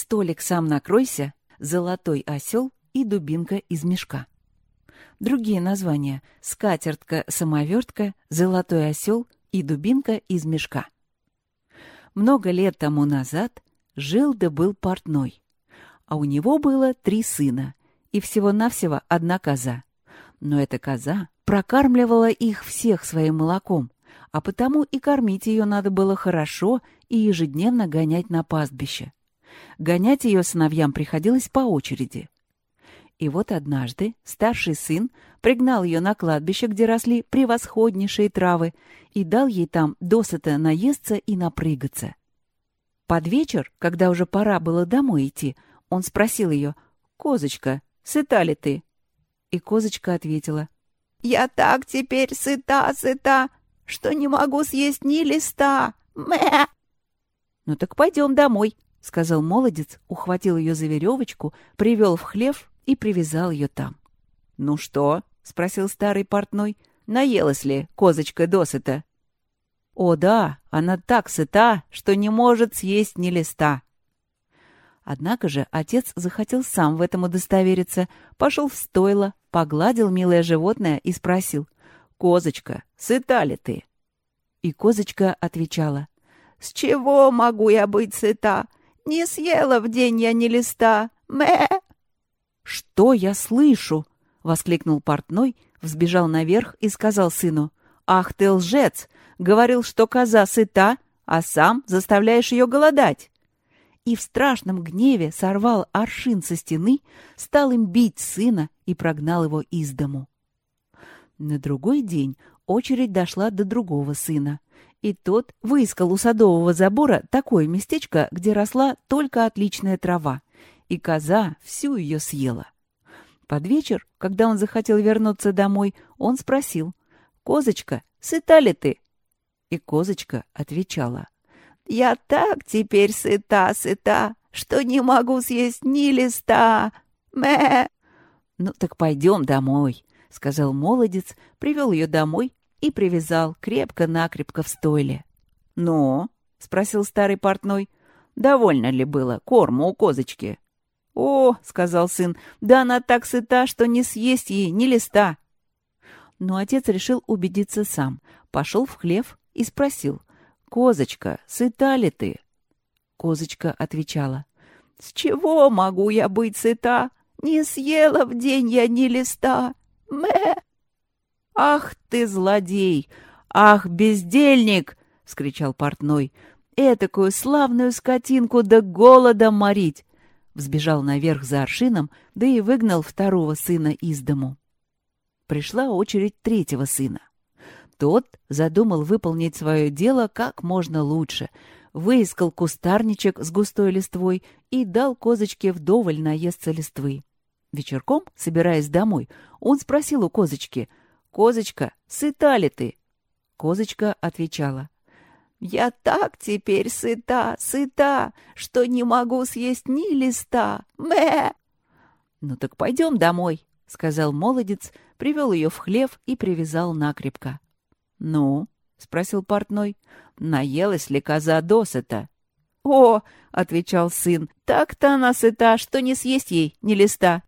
столик сам накройся, золотой осел и дубинка из мешка. Другие названия — скатертка-самовертка, золотой осел и дубинка из мешка. Много лет тому назад жил да был портной, а у него было три сына и всего-навсего одна коза. Но эта коза прокармливала их всех своим молоком, а потому и кормить ее надо было хорошо и ежедневно гонять на пастбище. Гонять ее сыновьям приходилось по очереди. И вот однажды старший сын пригнал ее на кладбище, где росли превосходнейшие травы, и дал ей там досыта наесться и напрыгаться. Под вечер, когда уже пора было домой идти, он спросил ее, «Козочка, сыта ли ты?» И козочка ответила, «Я так теперь сыта, сыта, что не могу съесть ни листа. Мэ!» «Ну так пойдем домой», — сказал молодец, ухватил ее за веревочку, привел в хлев и привязал ее там. «Ну что?» — спросил старый портной. «Наелась ли козочка досыта?» «О да, она так сыта, что не может съесть ни листа». Однако же отец захотел сам в этом удостовериться, пошел в стойло, погладил милое животное и спросил, «Козочка, сыта ли ты?» И козочка отвечала, «С чего могу я быть сыта? Не съела в день я ни листа. Мэ!» «Что я слышу?» — воскликнул портной, взбежал наверх и сказал сыну, «Ах ты лжец! Говорил, что коза сыта, а сам заставляешь ее голодать!» И в страшном гневе сорвал аршин со стены, стал им бить сына и прогнал его из дому. На другой день очередь дошла до другого сына. И тот выискал у садового забора такое местечко, где росла только отличная трава, и коза всю ее съела. Под вечер, когда он захотел вернуться домой, он спросил, «Козочка, сыта ли ты?» И козочка отвечала, «Я так теперь сыта, сыта, что не могу съесть ни листа. Мэ!» «Ну так пойдем домой», — сказал молодец, привел ее домой и привязал крепко-накрепко в стойле. «Ну?» — спросил старый портной. «Довольно ли было корма у козочки?» «О!» — сказал сын. «Да она так сыта, что не съесть ей ни листа!» Но отец решил убедиться сам. Пошел в хлев и спросил. «Козочка, сыта ли ты?» Козочка отвечала. «С чего могу я быть сыта? Не съела в день я ни листа. Мэ!» «Ах ты, злодей! Ах, бездельник!» — вскричал портной. «Этакую славную скотинку до голода морить!» Взбежал наверх за аршином, да и выгнал второго сына из дому. Пришла очередь третьего сына. Тот задумал выполнить свое дело как можно лучше, выискал кустарничек с густой листвой и дал козочке вдоволь наесться листвы. Вечерком, собираясь домой, он спросил у козочки, «Козочка, сыта ли ты?» Козочка отвечала, «Я так теперь сыта, сыта, что не могу съесть ни листа. Мэ!» «Ну так пойдем домой», — сказал молодец, привел ее в хлев и привязал накрепко. «Ну?» — спросил портной. «Наелась ли коза досыта?» «О!» — отвечал сын. «Так-то она сыта, что не съесть ей ни листа».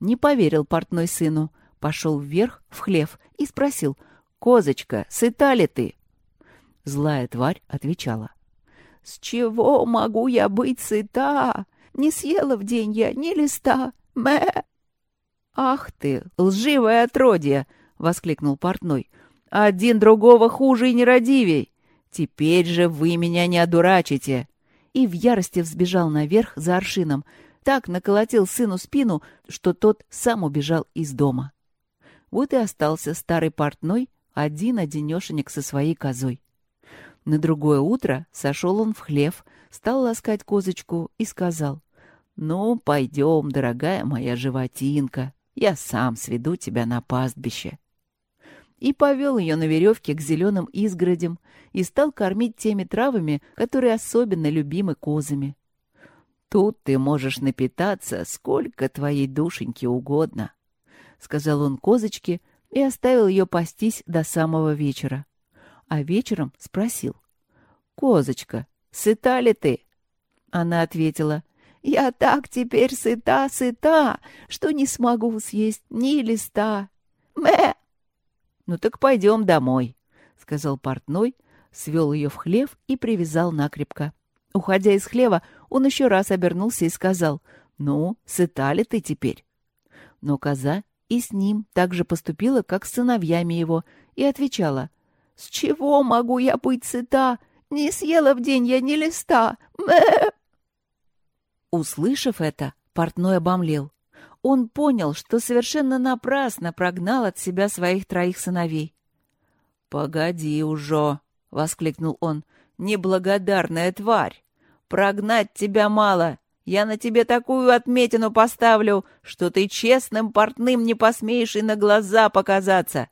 Не поверил портной сыну, пошел вверх в хлев и спросил, «Козочка, сыта ли ты?» Злая тварь отвечала, «С чего могу я быть сыта? Не съела в день я ни листа. Мэ!» «Ах ты, лживое отродье!» — воскликнул портной. «Один другого хуже и нерадивей! Теперь же вы меня не одурачите!» И в ярости взбежал наверх за аршином, так наколотил сыну спину, что тот сам убежал из дома. Вот и остался старый портной, один-одинешенек со своей козой. На другое утро сошел он в хлев, стал ласкать козочку и сказал, «Ну, пойдем, дорогая моя животинка, я сам сведу тебя на пастбище». И повел ее на веревке к зеленым изгородям и стал кормить теми травами, которые особенно любимы козами. Тут ты можешь напитаться, сколько твоей душеньки угодно, — сказал он козочке и оставил ее пастись до самого вечера. А вечером спросил. — Козочка, сыта ли ты? Она ответила. Я так теперь сыта, сыта, что не смогу съесть ни листа. Мэ!» «Ну так пойдем домой», — сказал портной, свел ее в хлев и привязал накрепко. Уходя из хлева, он еще раз обернулся и сказал, «Ну, сыта ли ты теперь?» Но коза и с ним так же поступила, как с сыновьями его, и отвечала, «С чего могу я быть сыта? Не съела в день я ни листа! Мэ!» Услышав это, портной обомлел. Он понял, что совершенно напрасно прогнал от себя своих троих сыновей. «Погоди уже!» — воскликнул он. «Неблагодарная тварь! Прогнать тебя мало! Я на тебе такую отметину поставлю, что ты честным портным не посмеешь и на глаза показаться!»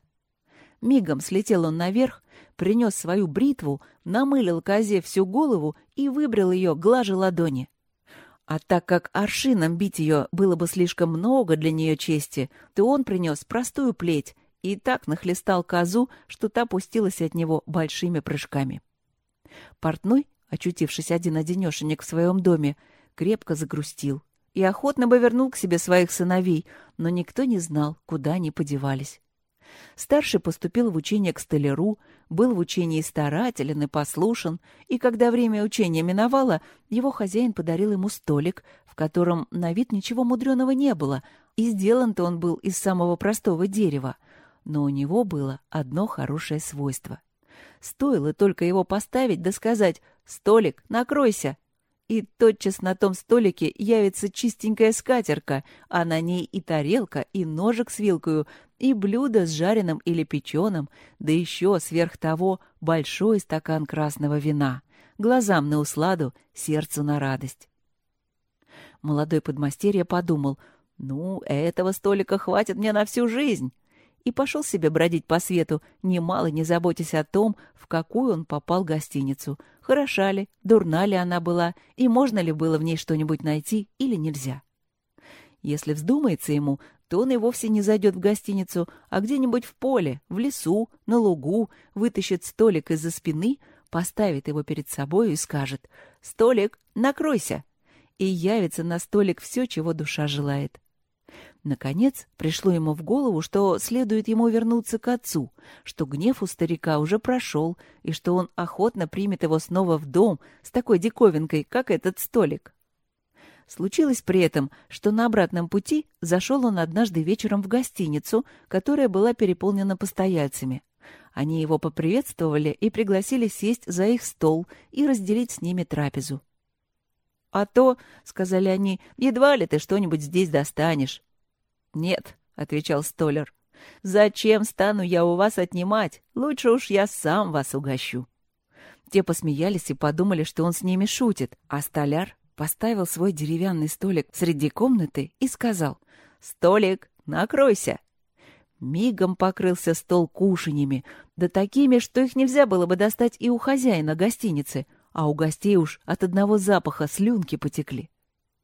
Мигом слетел он наверх, принес свою бритву, намылил козе всю голову и выбрал ее глаже ладони. А так как аршином бить ее было бы слишком много для нее чести, то он принес простую плеть и так нахлестал козу, что та пустилась от него большими прыжками. Портной, очутившись один-одинешенек в своем доме, крепко загрустил и охотно бы вернул к себе своих сыновей, но никто не знал, куда они подевались. Старший поступил в учение к столяру, был в учении старателен и послушен, и когда время учения миновало, его хозяин подарил ему столик, в котором на вид ничего мудреного не было, и сделан-то он был из самого простого дерева, но у него было одно хорошее свойство. Стоило только его поставить да сказать «Столик, накройся!» И тотчас на том столике явится чистенькая скатерка, а на ней и тарелка, и ножик с вилкою, и блюдо с жареным или печеным, да еще сверх того большой стакан красного вина, глазам на усладу, сердцу на радость. Молодой подмастерье подумал, ну, этого столика хватит мне на всю жизнь и пошел себе бродить по свету, немало не заботясь о том, в какую он попал гостиницу, хороша ли, дурна ли она была, и можно ли было в ней что-нибудь найти или нельзя. Если вздумается ему, то он и вовсе не зайдет в гостиницу, а где-нибудь в поле, в лесу, на лугу, вытащит столик из-за спины, поставит его перед собой и скажет «Столик, накройся!» и явится на столик все, чего душа желает. Наконец, пришло ему в голову, что следует ему вернуться к отцу, что гнев у старика уже прошел, и что он охотно примет его снова в дом с такой диковинкой, как этот столик. Случилось при этом, что на обратном пути зашел он однажды вечером в гостиницу, которая была переполнена постояльцами. Они его поприветствовали и пригласили сесть за их стол и разделить с ними трапезу. «А то, — сказали они, — едва ли ты что-нибудь здесь достанешь». «Нет», — отвечал Столер, — «зачем стану я у вас отнимать? Лучше уж я сам вас угощу». Те посмеялись и подумали, что он с ними шутит, а столяр поставил свой деревянный столик среди комнаты и сказал «Столик, накройся!» Мигом покрылся стол кушаньями, да такими, что их нельзя было бы достать и у хозяина гостиницы, а у гостей уж от одного запаха слюнки потекли.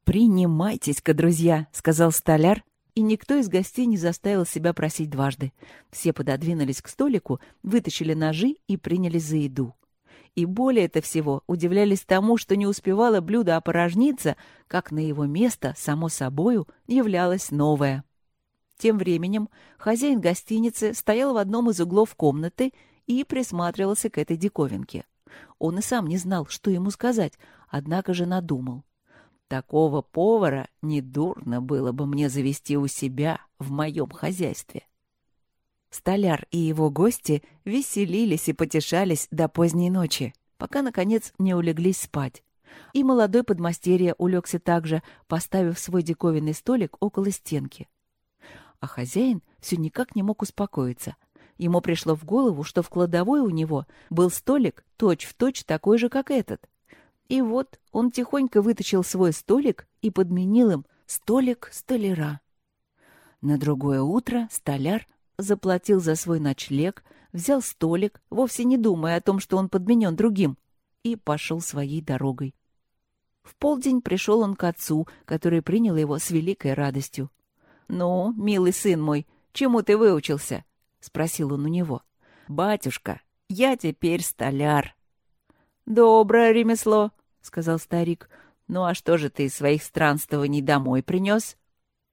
«Принимайтесь-ка, друзья», — сказал столяр, и никто из гостей не заставил себя просить дважды. Все пододвинулись к столику, вытащили ножи и принялись за еду. И более это всего удивлялись тому, что не успевало блюдо опорожниться, как на его место, само собою, являлось новое. Тем временем хозяин гостиницы стоял в одном из углов комнаты и присматривался к этой диковинке. Он и сам не знал, что ему сказать, однако же надумал. Такого повара недурно было бы мне завести у себя в моем хозяйстве. Столяр и его гости веселились и потешались до поздней ночи, пока, наконец, не улеглись спать. И молодой подмастерье улегся также, поставив свой диковинный столик около стенки. А хозяин все никак не мог успокоиться. Ему пришло в голову, что в кладовой у него был столик точь-в-точь точь такой же, как этот — и вот он тихонько вытащил свой столик и подменил им столик столяра. На другое утро столяр заплатил за свой ночлег, взял столик, вовсе не думая о том, что он подменен другим, и пошел своей дорогой. В полдень пришел он к отцу, который принял его с великой радостью. «Ну, милый сын мой, чему ты выучился?» — спросил он у него. «Батюшка, я теперь столяр». «Доброе ремесло», — сказал старик. Ну а что же ты из своих странствований домой принес?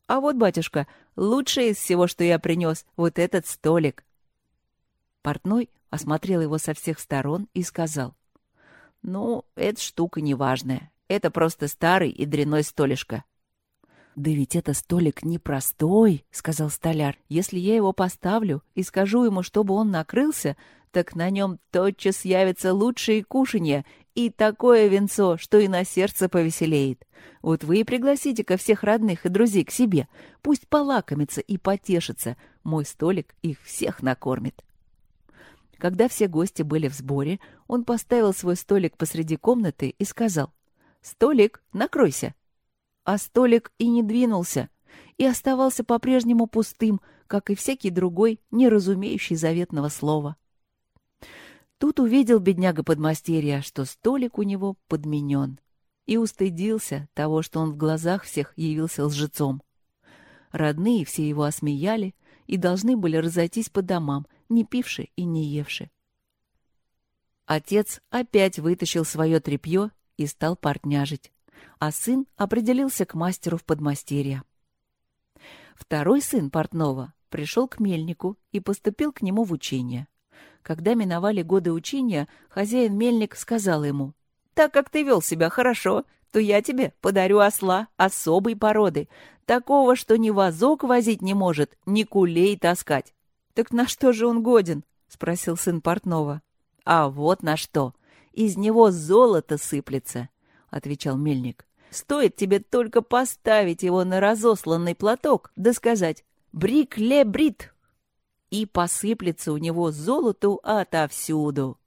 А вот, батюшка, лучшее из всего, что я принес, вот этот столик. Портной осмотрел его со всех сторон и сказал. Ну, эта штука неважная. Это просто старый и дряной столишко. «Да ведь это столик непростой», — сказал столяр. «Если я его поставлю и скажу ему, чтобы он накрылся, так на нем тотчас явятся лучшие кушанья и такое венцо, что и на сердце повеселеет. Вот вы и пригласите-ка всех родных и друзей к себе. Пусть полакомятся и потешатся. Мой столик их всех накормит». Когда все гости были в сборе, он поставил свой столик посреди комнаты и сказал «Столик, накройся!» а столик и не двинулся, и оставался по-прежнему пустым, как и всякий другой, не разумеющий заветного слова. Тут увидел бедняга подмастерья, что столик у него подменен, и устыдился того, что он в глазах всех явился лжецом. Родные все его осмеяли и должны были разойтись по домам, не пивши и не евши. Отец опять вытащил свое тряпье и стал портняжить а сын определился к мастеру в подмастерье. Второй сын портного пришел к мельнику и поступил к нему в учение. Когда миновали годы учения, хозяин мельник сказал ему, «Так как ты вел себя хорошо, то я тебе подарю осла особой породы, такого, что ни вазок возить не может, ни кулей таскать». «Так на что же он годен?» — спросил сын портного. «А вот на что! Из него золото сыплется отвечал мельник. «Стоит тебе только поставить его на разосланный платок, да сказать «брик-ле-брит», и посыплется у него золоту отовсюду».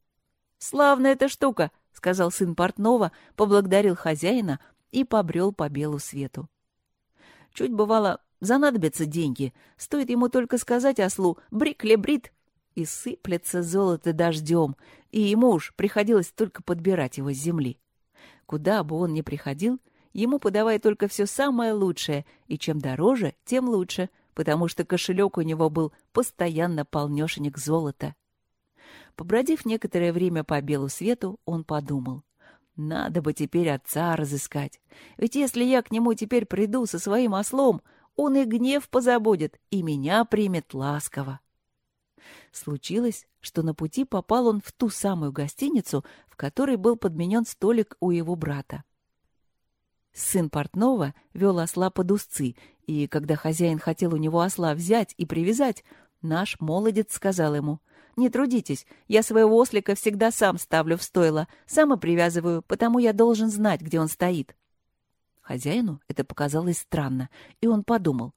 «Славная эта штука», — сказал сын портного, поблагодарил хозяина и побрел по белу свету. Чуть бывало, занадобятся деньги, стоит ему только сказать ослу «брик-ле-брит», и сыплется золото дождем, и ему уж приходилось только подбирать его с земли. Куда бы он ни приходил, ему подавай только все самое лучшее, и чем дороже, тем лучше, потому что кошелек у него был постоянно полнешенек золота. Побродив некоторое время по белу свету, он подумал. Надо бы теперь отца разыскать. Ведь если я к нему теперь приду со своим ослом, он и гнев позабудет, и меня примет ласково. Случилось, что на пути попал он в ту самую гостиницу, в которой был подменен столик у его брата. Сын портного вел осла под узцы, и когда хозяин хотел у него осла взять и привязать, наш молодец сказал ему, «Не трудитесь, я своего ослика всегда сам ставлю в стойло, сам и привязываю, потому я должен знать, где он стоит». Хозяину это показалось странно, и он подумал,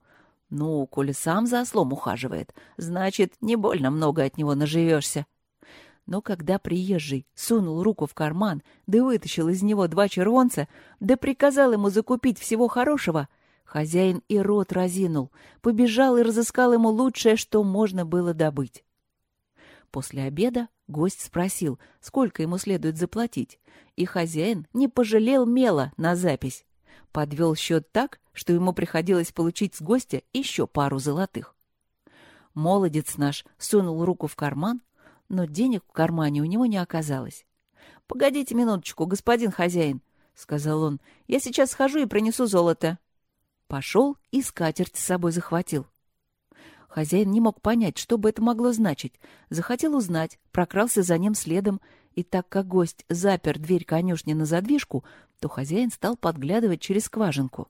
ну, коли сам за ослом ухаживает, значит, не больно много от него наживешься. Но когда приезжий сунул руку в карман, да вытащил из него два червонца, да приказал ему закупить всего хорошего, хозяин и рот разинул, побежал и разыскал ему лучшее, что можно было добыть. После обеда гость спросил, сколько ему следует заплатить, и хозяин не пожалел мела на запись. Подвел счет так, что ему приходилось получить с гостя еще пару золотых. Молодец наш сунул руку в карман, но денег в кармане у него не оказалось. — Погодите минуточку, господин хозяин, — сказал он, — я сейчас схожу и принесу золото. Пошел и скатерть с собой захватил. Хозяин не мог понять, что бы это могло значить. Захотел узнать, прокрался за ним следом, и так как гость запер дверь конюшни на задвижку, то хозяин стал подглядывать через скважинку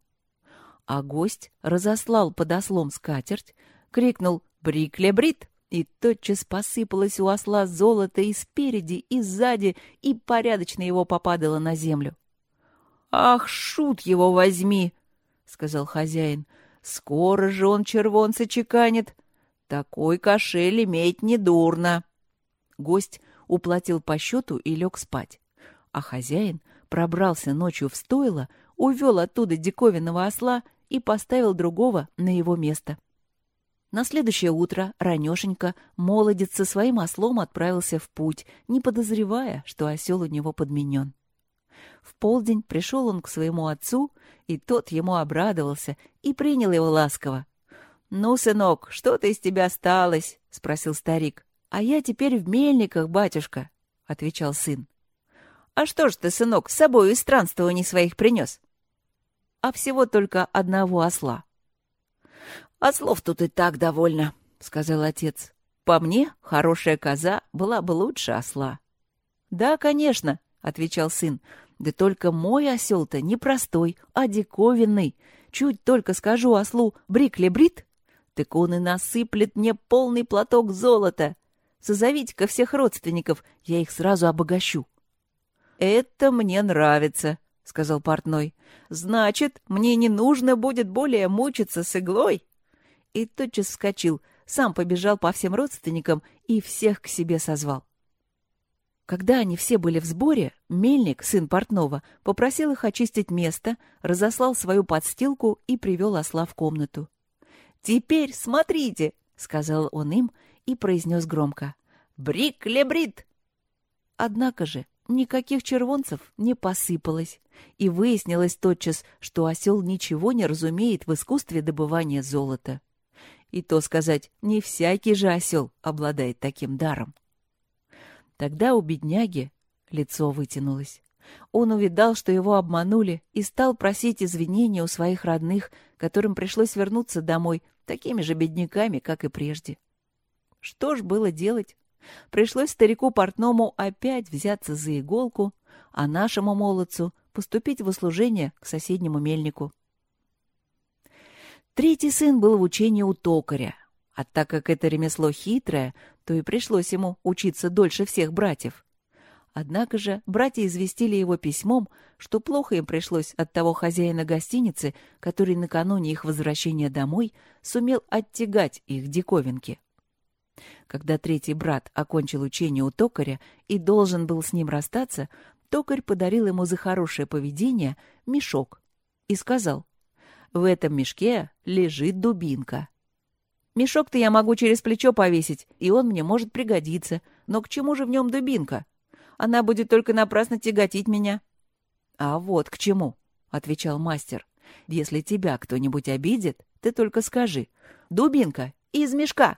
а гость разослал под ослом скатерть, крикнул «Брикле-брит!» И тотчас посыпалось у осла золото и спереди, и сзади, и порядочно его попадало на землю. «Ах, шут его возьми!» — сказал хозяин. «Скоро же он червонца чеканит. Такой кошель иметь недурно». Гость уплатил по счету и лег спать, а хозяин пробрался ночью в стойло, увел оттуда диковинного осла и поставил другого на его место. На следующее утро ранешенько молодец со своим ослом отправился в путь, не подозревая, что осел у него подменен. В полдень пришел он к своему отцу, и тот ему обрадовался и принял его ласково. «Ну, сынок, что-то из тебя осталось?» — спросил старик. «А я теперь в мельниках, батюшка», — отвечал сын. А что ж ты, сынок, с собой из странствований своих принес? А всего только одного осла. Ослов тут и так довольно, — сказал отец. По мне, хорошая коза была бы лучше осла. Да, конечно, — отвечал сын. Да только мой осел-то не простой, а диковинный. Чуть только скажу ослу «брик-ле-брит», так он и насыплет мне полный платок золота. Созовите-ка всех родственников, я их сразу обогащу. «Это мне нравится», — сказал портной. «Значит, мне не нужно будет более мучиться с иглой?» И тотчас вскочил, сам побежал по всем родственникам и всех к себе созвал. Когда они все были в сборе, мельник, сын портного, попросил их очистить место, разослал свою подстилку и привел осла в комнату. «Теперь смотрите!» — сказал он им и произнес громко. «Брик-лебрит!» Однако же никаких червонцев не посыпалось, и выяснилось тотчас, что осел ничего не разумеет в искусстве добывания золота. И то сказать, не всякий же осел обладает таким даром. Тогда у бедняги лицо вытянулось. Он увидал, что его обманули, и стал просить извинения у своих родных, которым пришлось вернуться домой такими же бедняками, как и прежде. Что ж было делать? Пришлось старику портному опять взяться за иголку, а нашему молодцу поступить в услужение к соседнему мельнику. Третий сын был в учении у токаря, а так как это ремесло хитрое, то и пришлось ему учиться дольше всех братьев. Однако же братья известили его письмом, что плохо им пришлось от того хозяина гостиницы, который накануне их возвращения домой сумел оттягать их диковинки. Когда третий брат окончил учение у токаря и должен был с ним расстаться, токарь подарил ему за хорошее поведение мешок и сказал, «В этом мешке лежит дубинка. Мешок-то я могу через плечо повесить, и он мне может пригодиться, но к чему же в нем дубинка? Она будет только напрасно тяготить меня». «А вот к чему», — отвечал мастер. «Если тебя кто-нибудь обидит, ты только скажи. Дубинка из мешка!»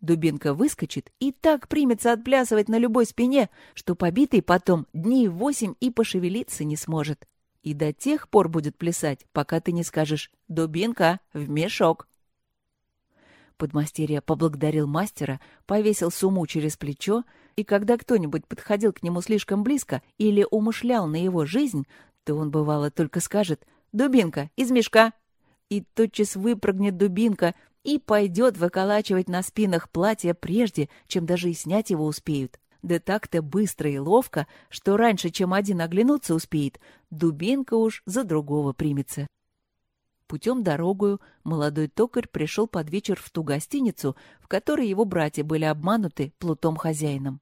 Дубинка выскочит и так примется отплясывать на любой спине, что побитый потом дней восемь и пошевелиться не сможет. И до тех пор будет плясать, пока ты не скажешь «Дубинка в мешок». Подмастерье поблагодарил мастера, повесил сумму через плечо, и когда кто-нибудь подходил к нему слишком близко или умышлял на его жизнь, то он, бывало, только скажет «Дубинка, из мешка!» И тотчас выпрыгнет дубинка и пойдет выколачивать на спинах платья прежде, чем даже и снять его успеют. Да так-то быстро и ловко, что раньше, чем один оглянуться успеет, дубинка уж за другого примется. Путем дорогою молодой токарь пришел под вечер в ту гостиницу, в которой его братья были обмануты плутом-хозяином.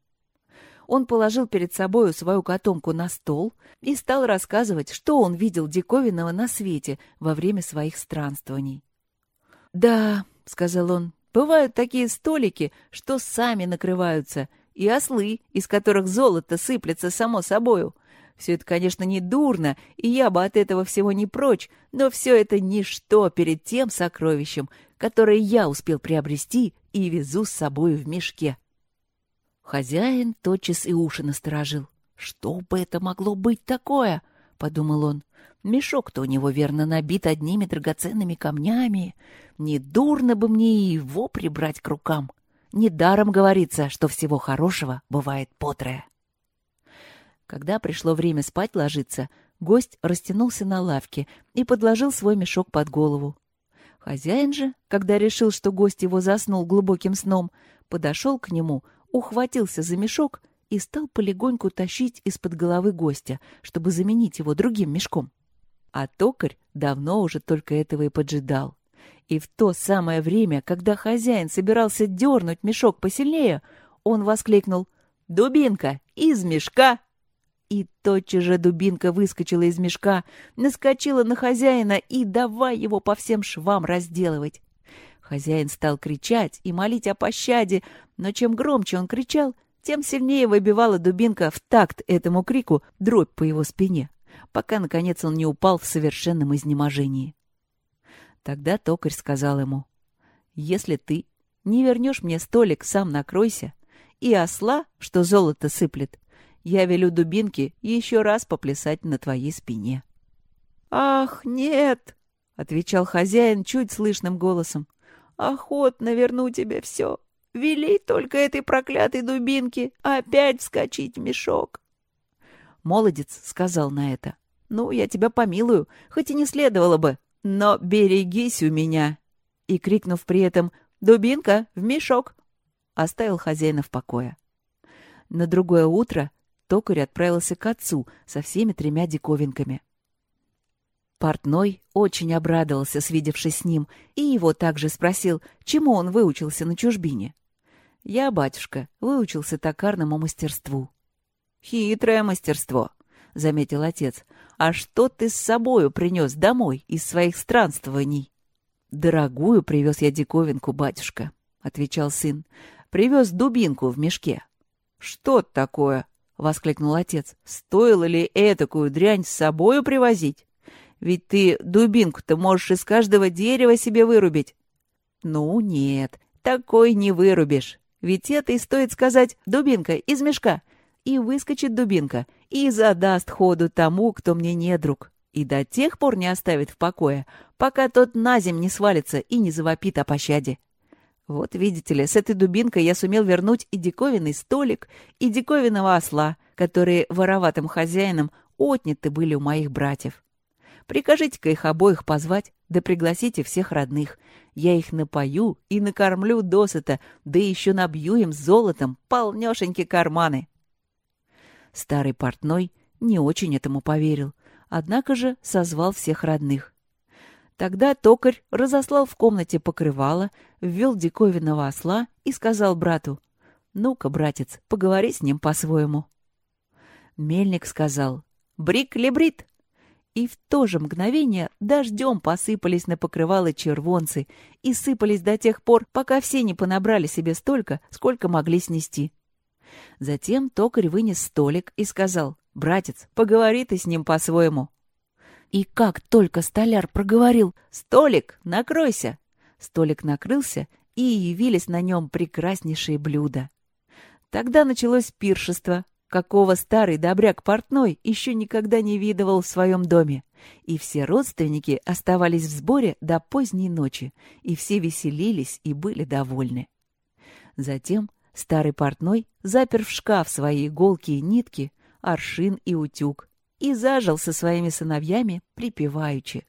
Он положил перед собою свою котомку на стол и стал рассказывать, что он видел диковинного на свете во время своих странствований. «Да», — сказал он, — «бывают такие столики, что сами накрываются, и ослы, из которых золото сыплется само собою». Все это, конечно, не дурно, и я бы от этого всего не прочь, но все это ничто перед тем сокровищем, которое я успел приобрести и везу с собой в мешке. Хозяин тотчас и уши насторожил. «Что бы это могло быть такое?» — подумал он. «Мешок-то у него, верно, набит одними драгоценными камнями. Не дурно бы мне его прибрать к рукам. Недаром говорится, что всего хорошего бывает потрое». Когда пришло время спать ложиться, гость растянулся на лавке и подложил свой мешок под голову. Хозяин же, когда решил, что гость его заснул глубоким сном, подошел к нему, ухватился за мешок и стал полегоньку тащить из-под головы гостя, чтобы заменить его другим мешком. А токарь давно уже только этого и поджидал. И в то самое время, когда хозяин собирался дернуть мешок посильнее, он воскликнул «Дубинка! Из мешка!» И тотчас же дубинка выскочила из мешка, наскочила на хозяина и давай его по всем швам разделывать. Хозяин стал кричать и молить о пощаде, но чем громче он кричал, тем сильнее выбивала дубинка в такт этому крику дробь по его спине, пока, наконец, он не упал в совершенном изнеможении. Тогда токарь сказал ему, «Если ты не вернешь мне столик, сам накройся, и осла, что золото сыплет, я велю дубинке еще раз поплясать на твоей спине. «Ах, нет!» — отвечал хозяин чуть слышным голосом. «Охотно верну тебе все. Вели только этой проклятой дубинке опять вскочить в мешок». Молодец сказал на это. «Ну, я тебя помилую, хоть и не следовало бы, но берегись у меня!» И, крикнув при этом «Дубинка, в мешок!» оставил хозяина в покое. На другое утро токарь отправился к отцу со всеми тремя диковинками. Портной очень обрадовался, свидевшись с ним, и его также спросил, чему он выучился на чужбине. «Я, батюшка, выучился токарному мастерству». «Хитрое мастерство», — заметил отец. «А что ты с собою принес домой из своих странствований?» «Дорогую привез я диковинку, батюшка», — отвечал сын. «Привез дубинку в мешке». «Что такое?» — воскликнул отец. «Стоило ли этакую дрянь с собою привозить? Ведь ты дубинку-то можешь из каждого дерева себе вырубить». «Ну нет, такой не вырубишь. Ведь это и стоит сказать «дубинка из мешка». И выскочит дубинка, и задаст ходу тому, кто мне не друг. И до тех пор не оставит в покое, пока тот на земь не свалится и не завопит о пощаде. Вот видите ли, с этой дубинкой я сумел вернуть и диковинный столик, и диковинного осла, которые вороватым хозяином отняты были у моих братьев. Прикажите-ка их обоих позвать, да пригласите всех родных. Я их напою и накормлю досыта, да еще набью им золотом полнешеньки карманы. Старый портной не очень этому поверил, однако же созвал всех родных. Тогда токарь разослал в комнате покрывало, ввел диковинного осла и сказал брату, «Ну-ка, братец, поговори с ним по-своему». Мельник сказал, «Брик-лебрит!» И в то же мгновение дождем посыпались на покрывало червонцы и сыпались до тех пор, пока все не понабрали себе столько, сколько могли снести. Затем токарь вынес столик и сказал, «Братец, поговори ты с ним по-своему». И как только столяр проговорил «Столик, накройся!», столик накрылся, и явились на нем прекраснейшие блюда. Тогда началось пиршество, какого старый добряк портной еще никогда не видывал в своем доме. И все родственники оставались в сборе до поздней ночи, и все веселились и были довольны. Затем старый портной запер в шкаф свои иголки и нитки, аршин и утюг, и зажил со своими сыновьями припеваючи.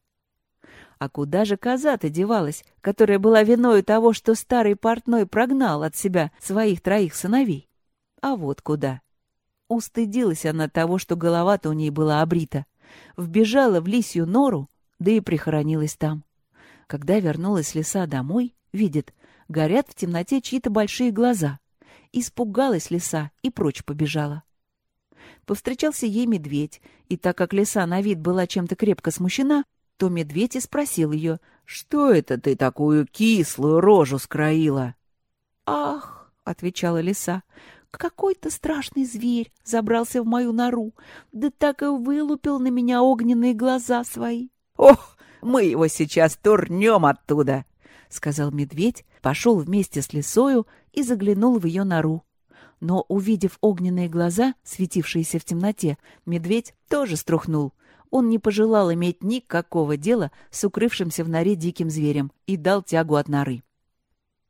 А куда же коза-то девалась, которая была виною того, что старый портной прогнал от себя своих троих сыновей? А вот куда. Устыдилась она того, что голова-то у ней была обрита. Вбежала в лисью нору, да и прихоронилась там. Когда вернулась лиса домой, видит, горят в темноте чьи-то большие глаза. Испугалась лиса и прочь побежала. Повстречался ей медведь, и так как лиса на вид была чем-то крепко смущена, то медведь и спросил ее, «Что это ты такую кислую рожу скроила?» «Ах!» — отвечала лиса, «какой-то страшный зверь забрался в мою нору, да так и вылупил на меня огненные глаза свои». «Ох, мы его сейчас турнем оттуда!» — сказал медведь, пошел вместе с лисою и заглянул в ее нору но, увидев огненные глаза, светившиеся в темноте, медведь тоже струхнул. Он не пожелал иметь никакого дела с укрывшимся в норе диким зверем и дал тягу от норы.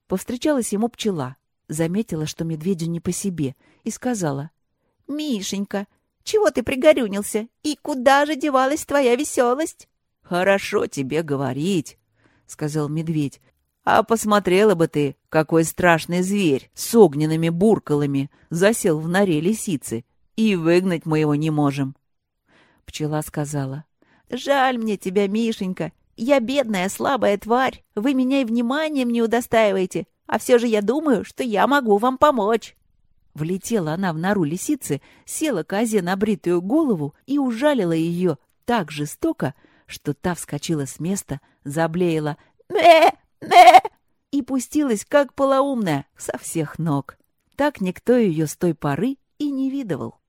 Повстречалась ему пчела, заметила, что медведю не по себе, и сказала. — Мишенька, чего ты пригорюнился? И куда же девалась твоя веселость? — Хорошо тебе говорить, — сказал медведь. А посмотрела бы ты, какой страшный зверь с огненными буркалами засел в норе лисицы, и выгнать мы его не можем. Пчела сказала. «Жаль мне тебя, Мишенька. Я бедная, слабая тварь. Вы меня и вниманием не удостаиваете. А все же я думаю, что я могу вам помочь». Влетела она в нору лисицы, села козе на бритую голову и ужалила ее так жестоко, что та вскочила с места, заблеяла «Мэ! Мэ! и пустилась, как полоумная, со всех ног. Так никто ее с той поры и не видывал.